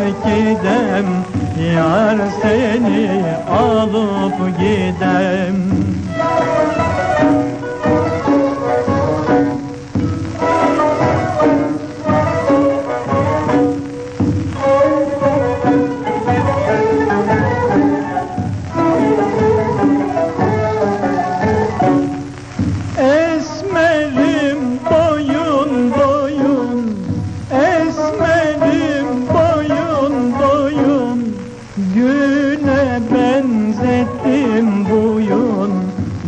terk edem Yar seni alıp gidem. Esmerim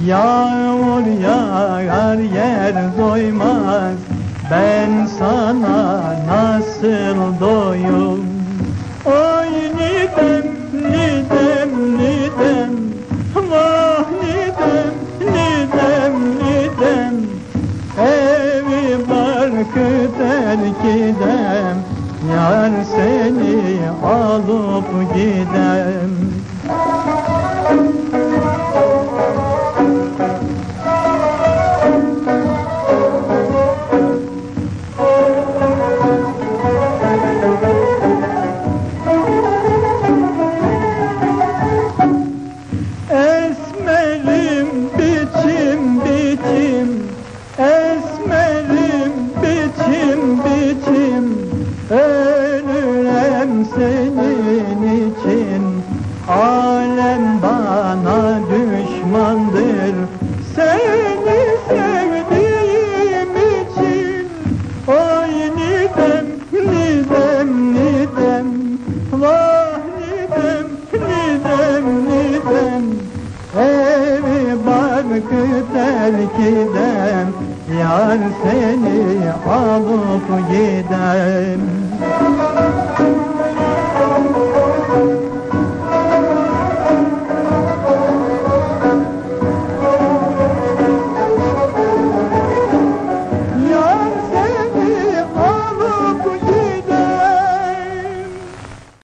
Yağmur yağar yer doymaz. Ben sana nasıl doyum? Oy nidem nidem nidem. Vah nidem nidem nidem. Evi barkı terk edem Yar seni alıp gidem Senin için. Alem bana düşmandır. Seni sevdiğim için. Oy nidem, nidem, nidem Vah nidem, nidem, nidem Evi barkı terk edem Yar seni alıp gidem